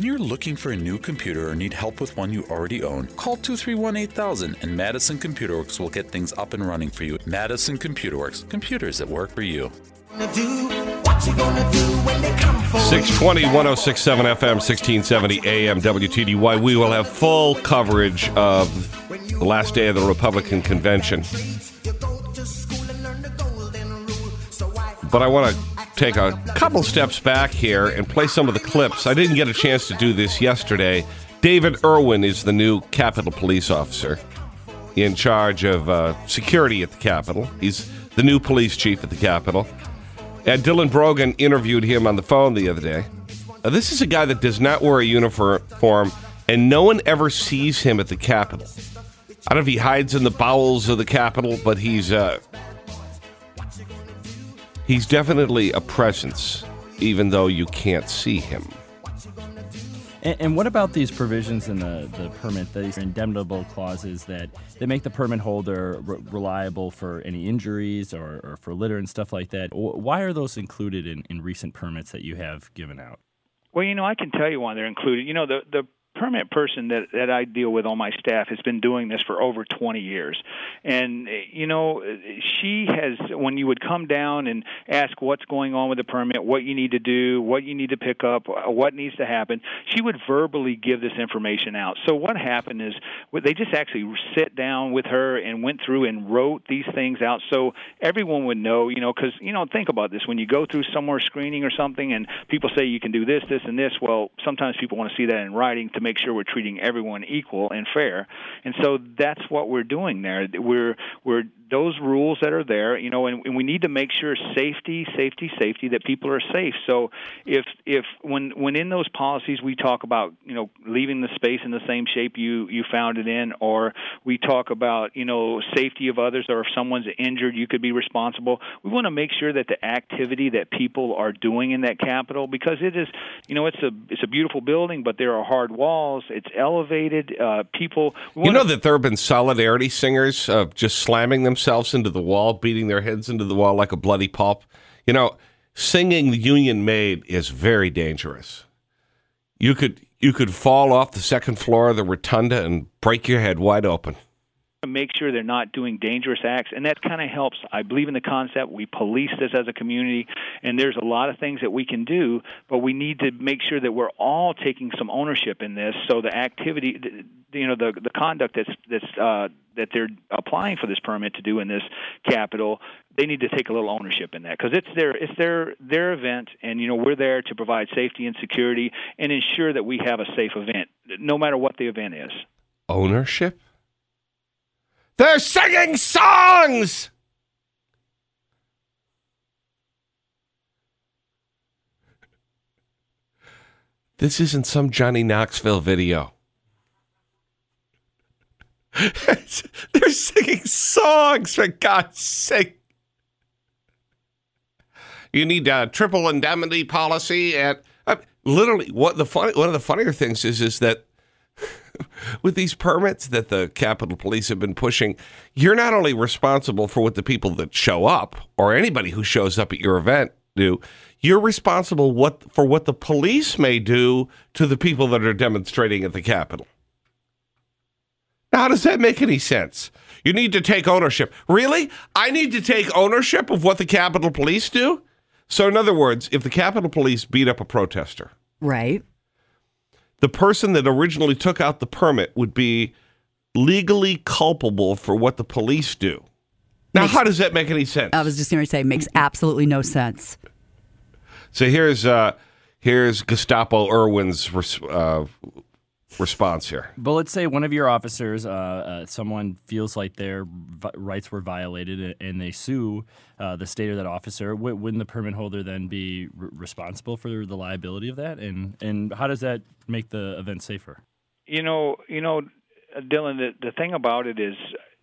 When you're looking for a new computer or need help with one you already own, call 231 8000 and Madison Computer Works will get things up and running for you. Madison Computer Works, computers that work for you. 620 1067 FM 1670 AM WTDY. We will have full coverage of the last day of the Republican convention. But I want to take a couple steps back here and play some of the clips. I didn't get a chance to do this yesterday. David Erwin is the new Capitol Police officer in charge of uh, security at the Capitol. He's the new police chief at the Capitol. And Dylan Brogan interviewed him on the phone the other day. This is a guy that does not wear a uniform, and no one ever sees him at the Capitol. I don't know if he hides in the bowels of the Capitol, but he's uh, he's definitely a presence, even though you can't see him. And, and, what about these provisions in the, the permit, these indemnitable clauses that, that make the permit holder re- reliable for any injuries or, or, for litter and stuff like that? Why are those included in, in recent permits that you have given out? Well, you know, I can tell you why they're included. You know, the, the permit person that that I deal with on my staff has been doing this for over 20 years, and you know she has when you would come down and ask what's going on with the permit, what you need to do, what you need to pick up, what needs to happen, she would verbally give this information out. So what happened is they just actually sit down with her and went through and wrote these things out so everyone would know, you know, because you know think about this when you go through somewhere screening or something and people say you can do this, this, and this. Well, sometimes people want to see that in writing to make sure we're treating everyone equal and fair. And so that's what we're doing there. We're we're those rules that are there, you know, and, and we need to make sure safety, safety, safety that people are safe. So if if when when in those policies we talk about you know leaving the space in the same shape you you found it in, or we talk about you know safety of others, or if someone's injured, you could be responsible. We want to make sure that the activity that people are doing in that Capitol, because it is you know it's a it's a beautiful building, but there are hard walls. It's elevated. Uh, people. You know that there have been solidarity singers uh, just slamming themselves into the wall, beating their heads into the wall like a bloody pulp. You know, singing the Union Maid is very dangerous. You could you could fall off the second floor of the rotunda and break your head wide open make sure they're not doing dangerous acts. And that kind of helps. I believe in the concept. We police this as a community and there's a lot of things that we can do but we need to make sure that we're all taking some ownership in this. So the activity you know the the conduct that's that's uh that they're applying for this permit to do in this capital they need to take a little ownership in that because it's their it's their their event and you know we're there to provide safety and security and ensure that we have a safe event no matter what the event is. Ownership they're singing songs! This isn't some Johnny Knoxville video. They're singing songs, for God's sake. You need a triple indemnity policy, and uh, literally, what the funny, one of the funnier things is, is that with these permits that the Capitol Police have been pushing, you're not only responsible for what the people that show up or anybody who shows up at your event do, you're responsible what for what the police may do to the people that are demonstrating at the Capitol. Now, how does that make any sense? You need to take ownership. Really? I need to take ownership of what the Capitol Police do? So, in other words, if the Capitol Police beat up a protester, right, the person that originally took out the permit would be legally culpable for what the police do. Now, makes, how does that make any sense? I was just going to say, makes absolutely no sense. So here's uh, here's Gestapo Erwin's uh, response here. But let's say one of your officers, uh, uh, someone feels like their vi- rights were violated and they sue uh, the state or that officer. W- wouldn't the permit holder then be r- responsible for the liability of that? And and how does that make the event safer? You know, you know, Dylan. The, the thing about it is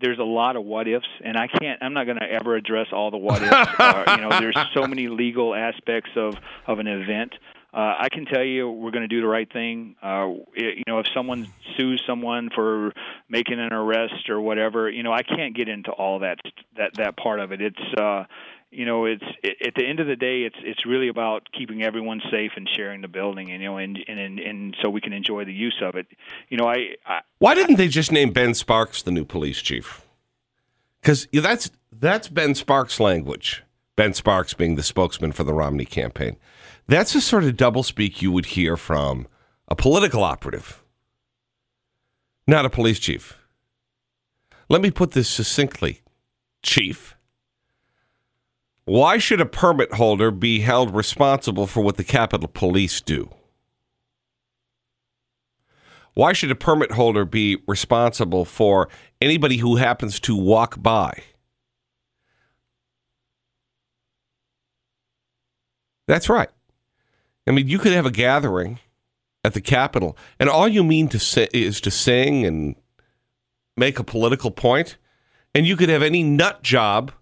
there's a lot of what ifs, and I can't. I'm not going to ever address all the what ifs. uh, you know, there's so many legal aspects of of an event. Uh, I can tell you we're going to do the right thing. Uh, it, you know, if someone sues someone for making an arrest or whatever, you know, I can't get into all that that that part of it. It's uh, you know, it's it, at the end of the day, it's it's really about keeping everyone safe and sharing the building, and you know, and and and so we can enjoy the use of it. You know, I, I Why didn't they just name Ben Sparks the new police chief? Because that's that's Ben Sparks' language. Ben Sparks being the spokesman for the Romney campaign. That's the sort of doublespeak you would hear from a political operative, not a police chief. Let me put this succinctly, Chief. Why should a permit holder be held responsible for what the Capitol Police do? Why should a permit holder be responsible for anybody who happens to walk by? That's right. I mean, you could have a gathering at the Capitol, and all you mean to say is to sing and make a political point, and you could have any nut job,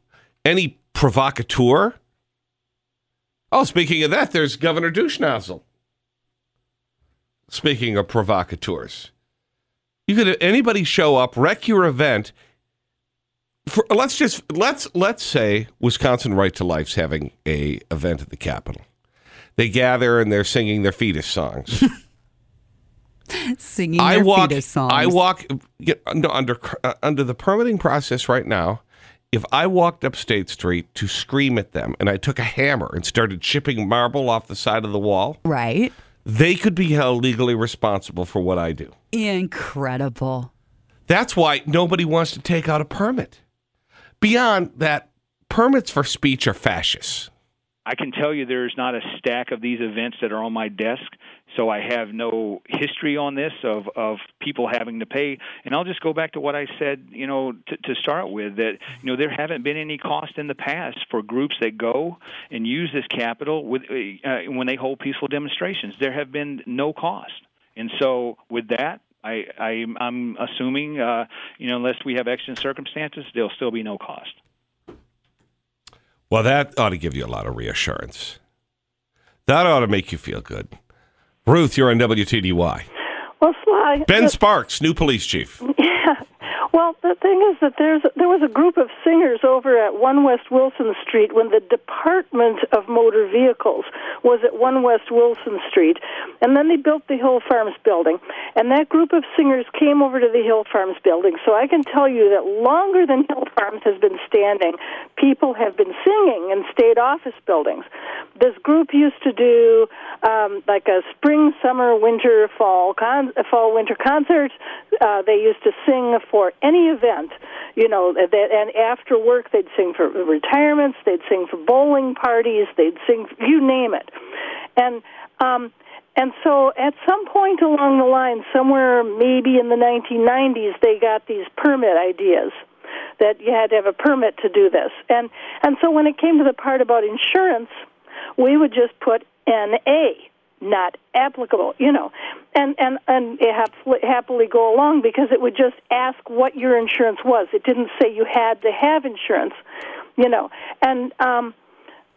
any provocateur. Oh, speaking of that, there's Governor Douchenozzle. Speaking of provocateurs, you could have anybody show up, wreck your event. For, let's just let's let's say Wisconsin Right to Life's having a event at the Capitol. They gather and they're singing their fetus songs. Singing I their walk. fetus songs. I walk get, no, under uh, under the permitting process right now. If I walked up State Street to scream at them, and I took a hammer and started chipping marble off the side of the wall, Right. they could be held legally responsible for what I do. Incredible. That's why nobody wants to take out a permit. Beyond that, permits for speech are fascist. I can tell you there's not a stack of these events that are on my desk, so I have no history on this of of people having to pay. And I'll just go back to what I said, you know, to, to start with that you know there haven't been any cost in the past for groups that go and use this capital with uh, when they hold peaceful demonstrations. There have been no cost, and so with that. I, I, I'm assuming, uh, you know, unless we have exigent circumstances, there'll still be no cost. Well, that ought to give you a lot of reassurance. That ought to make you feel good. Ruth, you're on WTDY. Well, Sly. Ben Sparks, new police chief. Well, the thing is that there's there was a group of singers over at One West Wilson Street when the Department of Motor Vehicles was at One West Wilson Street, and then they built the Hill Farms building, and that group of singers came over to the Hill Farms building. So I can tell you that longer than Hill Farms has been standing, people have been singing in state office buildings. This group used to do um, like a spring, summer, winter, fall, con- fall, winter concert. Uh, they used to sing for any event, you know, that, and after work they'd sing for retirements, they'd sing for bowling parties, they'd sing, you name it, and. Um, and so at some point along the line, somewhere maybe in the 1990s, they got these permit ideas that you had to have a permit to do this. And and so when it came to the part about insurance, we would just put NA, not applicable, you know, and and and hap- happily go along because it would just ask what your insurance was. It didn't say you had to have insurance, you know, and um,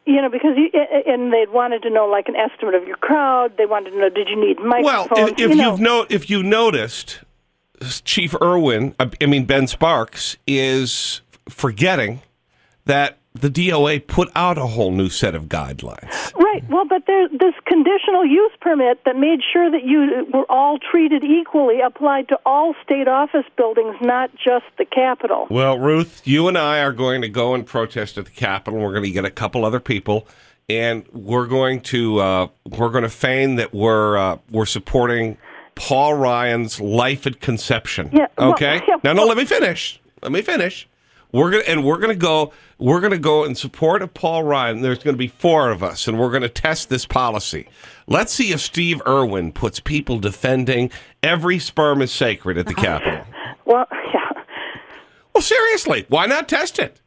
you know because you, and they wanted to know like an estimate of your crowd. They wanted to know did you need Well, microphones? if, if you know. you've no, if you noticed, Chief Erwin, I mean Ben Sparks, is forgetting that the DOA put out a whole new set of guidelines. Right. Well, but there's this conditional use permit that made sure that you were all treated equally applied to all state office buildings, not just the Capitol. Well, Ruth, you and I are going to go and protest at the Capitol. We're going to get a couple other people, and we're going to uh, we're going to feign that we're uh, we're supporting Paul Ryan's life at conception. Yeah, well, Okay. yeah, now, no, well- let me finish. Let me finish. We're gonna and we're gonna go. We're gonna go in support of Paul Ryan. There's gonna be four of us, and we're gonna test this policy. Let's see if Steve Irwin puts people defending every sperm is sacred at the Capitol. Well, yeah. Well, seriously, why not test it?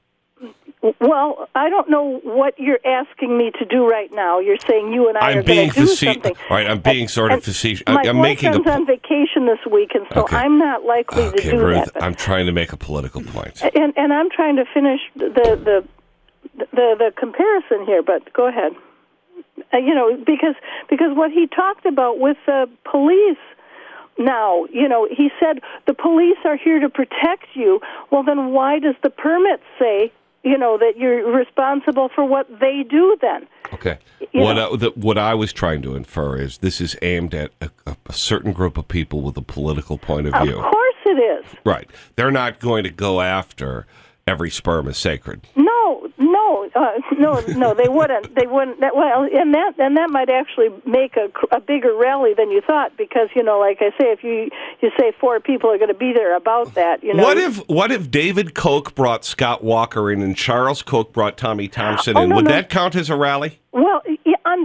Well, I don't know what you're asking me to do right now. You're saying you and I I'm are being going to do something. All right, I'm being sort of facetious. My I'm making a. boyfriend's on vacation this week, and so Okay. I'm not likely to Okay, do Ruth, that. but- I'm trying to make a political point. and and I'm trying to finish the the the, the comparison here, but go ahead. Uh, you know, because because what he talked about with the police now, you know, he said the police are here to protect you. Well, then why does the permit say you know that you're responsible for what they do. Then Okay. You what. I, the, what I was trying to infer is this is aimed at a, a, certain group of people with a political point of view of course it is. Right. They're not going to go after every sperm is sacred. No, no, uh, no, no. They wouldn't. They wouldn't. That, well, and that and that might actually make a, a bigger rally than you thought because you know, like I say, if you you say four people are going to be there about that, you know. What if what if David Koch brought Scott Walker in and Charles Koch brought Tommy Thompson Oh, in? no, Would no. that count as a rally? Well,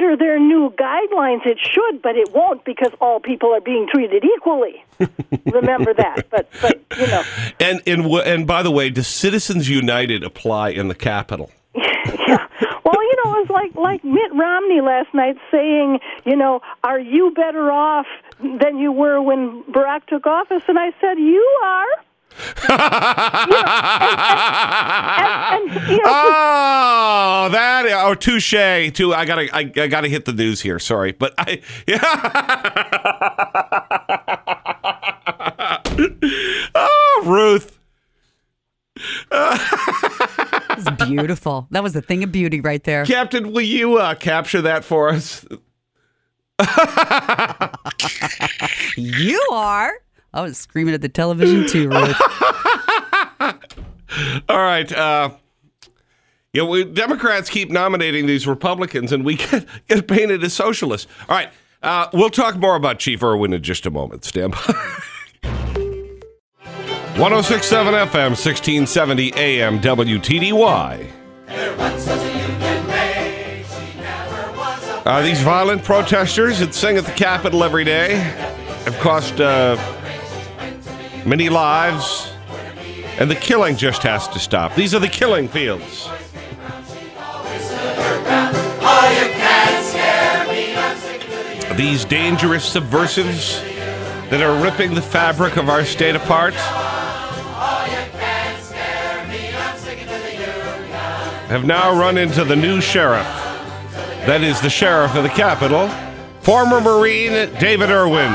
under their new guidelines, it should, but it won't because all people are being treated equally. Remember that. But but you know, And and and by the way, does Citizens United apply in the Capitol? yeah. Well, you know, it was like like Mitt Romney last night saying, you know, are you better off than you were when Barack took office? And I said, you are. And, and, you know, Oh, that oh touche. Too, I gotta I, I gotta hit the news here. Sorry, but I yeah. oh, Ruth. It's beautiful. That was the thing of beauty right there. Captain, will you uh, capture that for us? You are. I was screaming at the television too, Ruth. All right. Uh, yeah, we, Democrats keep nominating these Republicans, and we get, get painted as socialists. All right. Uh, we'll talk more about Chief Erwin in just a moment. Stand by. 1067 FM, 1670 AM, WTDY. Uh, these violent protesters that sing at the Capitol every day have cost uh, many lives, and the killing just has to stop. These are the killing fields. These dangerous subversives that are ripping the fabric of our state apart. Have now run into the new sheriff. That is the sheriff of the Capitol, former Marine David Erwin.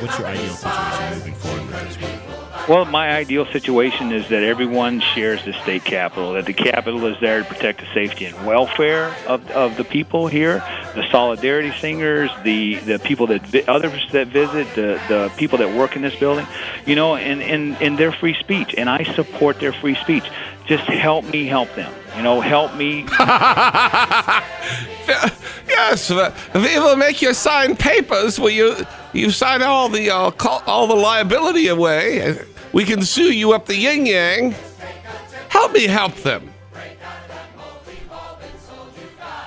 What's your ideal situation Well, my ideal situation is that everyone shares the state capital, that the capital is there to protect the safety and welfare of, of the people here, the solidarity singers, the, the people that vi- others that visit, the, the people that work in this building, you know, and, and, and their free speech. And I support their free speech. Just help me help them. You know, help me. Yes, we will make you sign papers where you you sign all the uh, all the liability away. We can sue you up the yin yang. Help me help them.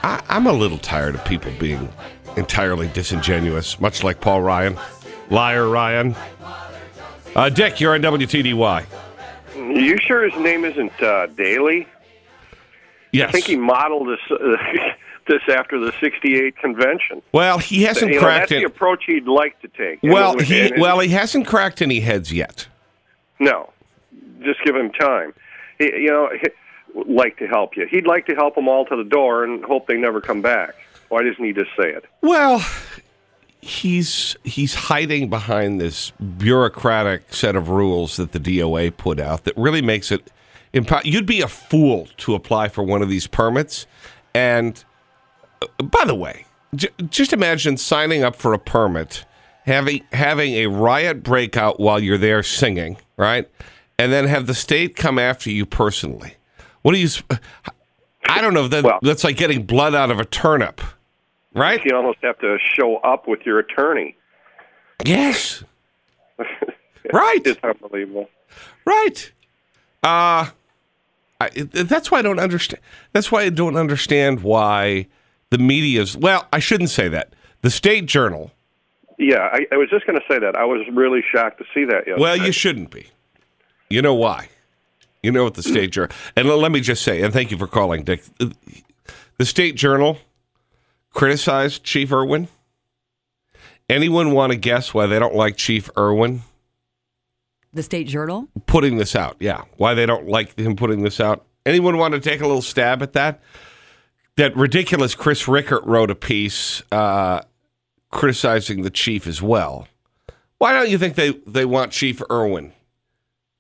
I, I'm a little tired of people being entirely disingenuous, much like Paul Ryan, liar Ryan. Uh, Dick, you're on WTDY. You sure his name isn't uh, Daly? Yes. I think he modeled this uh, this after the '68 convention. well, he hasn't You know, cracked that's the approach he'd like to take. Well, And- he and- well he hasn't cracked any heads yet. No, just give him time. He, you know, he, like to help you. He'd like to help them all to the door and hope they never come back. Why doesn't he just say it? Well, he's he's hiding behind this bureaucratic set of rules that the DOA put out that really makes it you'd be a fool to apply for one of these permits and uh, by the way, just imagine signing up for a permit, having having a riot breakout while you're there singing, right? And then have the state come after you personally. What do you I don't know, that, Well- that's like getting blood out of a turnip. Right? You almost have to show up with your attorney. Yes. right. It's unbelievable. Right. Uh I, that's why I don't understand. That's why I don't understand why the media's. Well, I shouldn't say that. The State Journal. Yeah, I, I was just going to say that. I was really shocked to see that yesterday. Well, you shouldn't be. You know why? You know what the State Journal. And let me just say, and thank you for calling, Dick. The State Journal criticized Chief Erwin. Anyone want to guess why they don't like Chief Erwin? The State Journal? putting this out. Yeah, why they don't like him putting this out. Anyone want to take a little stab at that? That ridiculous Chris Rickert wrote a piece uh, criticizing the chief as well. Why don't you think they, they want Chief Erwin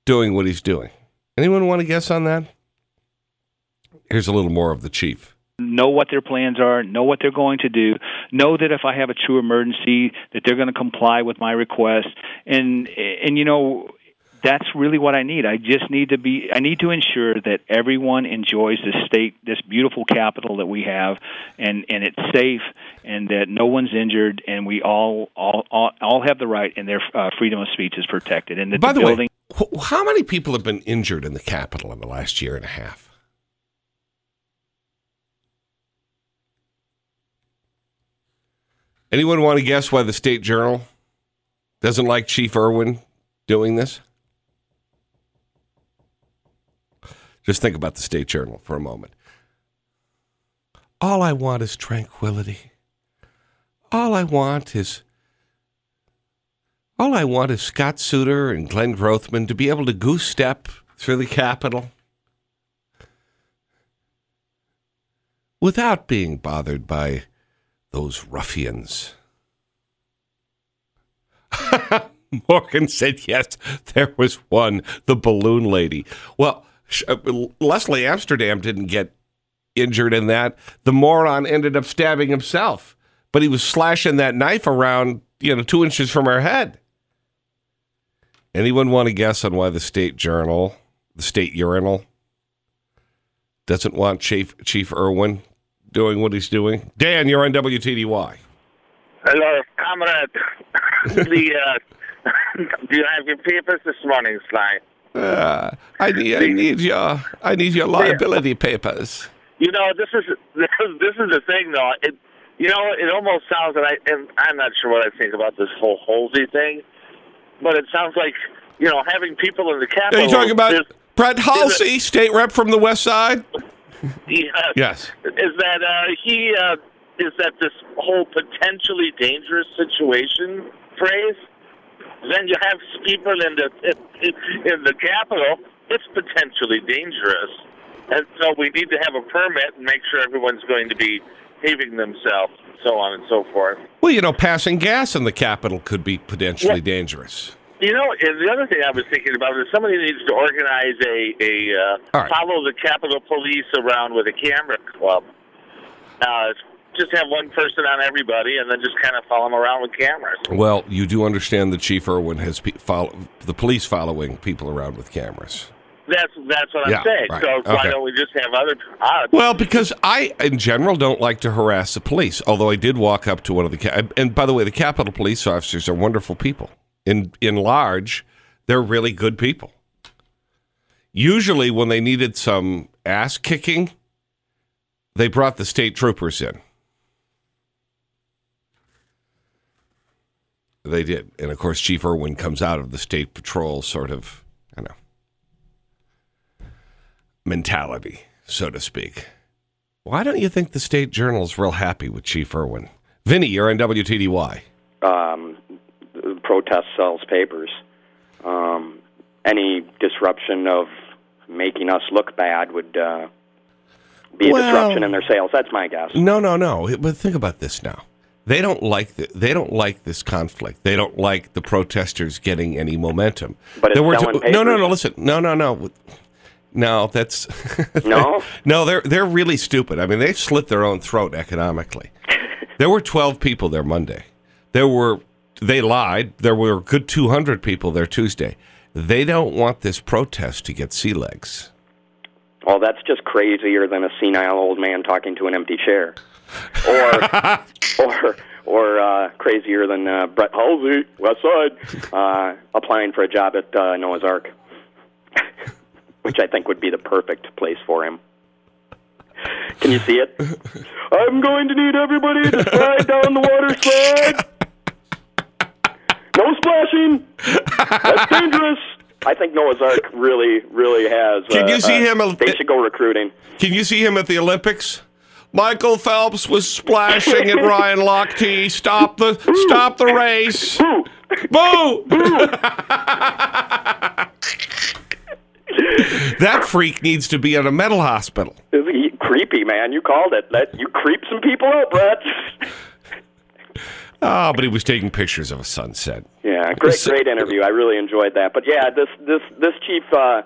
doing what he's doing? Anyone want to guess on that? Here's a little more of the chief. know what their plans are, know what they're going to do, know that if I have a true emergency, that they're going to comply with my request, and and you know that's really what I need. I just need to be. I need to ensure that everyone enjoys this state, this beautiful capital that we have, and and it's safe, and that no one's injured, and we all all all, all have the right, and their uh, freedom of speech is protected. And that By the building. way, how many people have been injured in the Capitol in the last year and a half? Anyone want to guess why the State Journal doesn't like Chief Erwin doing this? Just think about the State Journal for a moment. All I want is tranquility. All I want is all I want is Scott Suder and Glenn Grothman to be able to goose step through the Capitol without being bothered by those ruffians. Morgan said yes, there was one, the balloon lady. Well, Leslie Amsterdam didn't get injured in that. The moron ended up stabbing himself, but he was slashing that knife around, you know, two inches from her head. Anyone want to guess on why the state journal, the state urinal, doesn't want Chief Chief Erwin doing what he's doing? Dan, you're on WTDY. Hello, comrade. the uh, do you have your papers this morning, Sly? Uh, I need I need your I need your liability papers. You know, this is this is the thing, though. It you know, it almost sounds and I and I'm not sure what I think about this whole Hulsey thing, but it sounds like you know having people in the Are you talking about is- Brett Hulsey, state rep from the West Side? Yes. Yes. Is that uh, he uh, is that this whole potentially dangerous situation phrase? Then you have people in the in, in the Capitol. It's potentially dangerous, and so we need to have a permit and make sure everyone's going to be behaving themselves, so on and so forth. Well, you know, passing gas in the Capitol could be potentially Yeah. dangerous. You know, and the other thing I was thinking about is somebody needs to organize a a uh, right. follow the Capitol Police around with a camera club. Uh, just have one person on everybody, and then just kind of follow them around with cameras. Well, you do understand that Chief Erwin has pe- follow, the police following people around with cameras. That's that's what I'm saying. right. So why don't we just have other? Uh, Well, because I, in general, don't like to harass the police. Although I did walk up to one of the ca- and by the way, the Capitol police officers are wonderful people. In in large, they're really good people. Usually, when they needed some ass kicking, they brought the state troopers in. They did, and of course, Chief Erwin comes out of the state patrol sort of, you know, mentality, so to speak. Why don't you think the state journal's real happy with Chief Erwin? Vinny, you're on WTDY. um, protest sells papers. Um, any disruption of making us look bad would uh, be a Well- disruption in their sales. That's my guess. No, no, no. But think about this now. They don't like the, they don't like this conflict. They don't like the protesters getting any momentum. But There were selling oh, no, no, no. Listen, no, no, no. No, that's No? no. They're they're really stupid. I mean, they slit their own throat economically. There were twelve people there Monday. There were they lied. There were a good two hundred people there Tuesday. They don't want this protest to get sea legs. Well, that's just crazier than a senile old man talking to an empty chair, or or or uh, crazier than uh, Brett Hulsey, West Side, uh, applying for a job at uh, Noah's Ark, which I think would be the perfect place for him. Can you see it? I'm going to need everybody to slide down the water slide. No splashing. That's dangerous. I think Noah's Ark really, really has. Can uh, you see uh, him- They should go recruiting. Can you see him at the Olympics? Michael Phelps was splashing at Ryan Lochte. Stop the stop the race. Boo! Boo! that freak needs to be at a mental hospital. Creepy, man. You called it. That you creep some people out, Brett. Oh, but he was taking pictures of a sunset. yeah, great, great interview. I really enjoyed that. But yeah, this this this chief uh,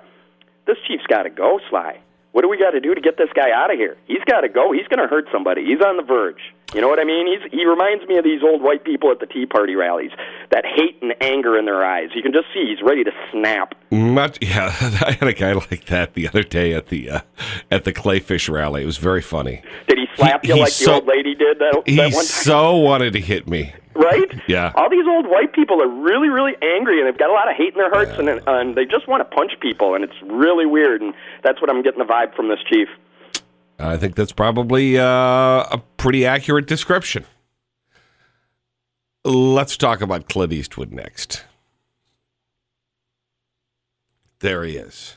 this chief's got to go, Sly. What do we got to do to get this guy out of here? He's got to go. He's going to hurt somebody. He's on the verge. You know what I mean? He's he reminds me of these old white people at the Tea Party rallies. That hate and anger in their eyes. You can just see he's ready to snap. Much, yeah. I had a guy like that the other day at the uh, at the Kleefisch rally. It was very funny. Did he slap He- you he like so- the old lady did that, He that one time? so wanted to hit me. right? Yeah. All these old white people are really, really angry, and they've got a lot of hate in their hearts, and, and they just want to punch people, and it's really weird. And that's what I'm getting the vibe from this chief. I think that's probably uh, a pretty accurate description. Let's talk about Clint Eastwood next. There he is.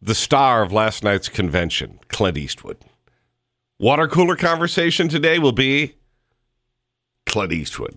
The star of last night's convention, Clint Eastwood. Water cooler conversation today will be Clint Eastwood.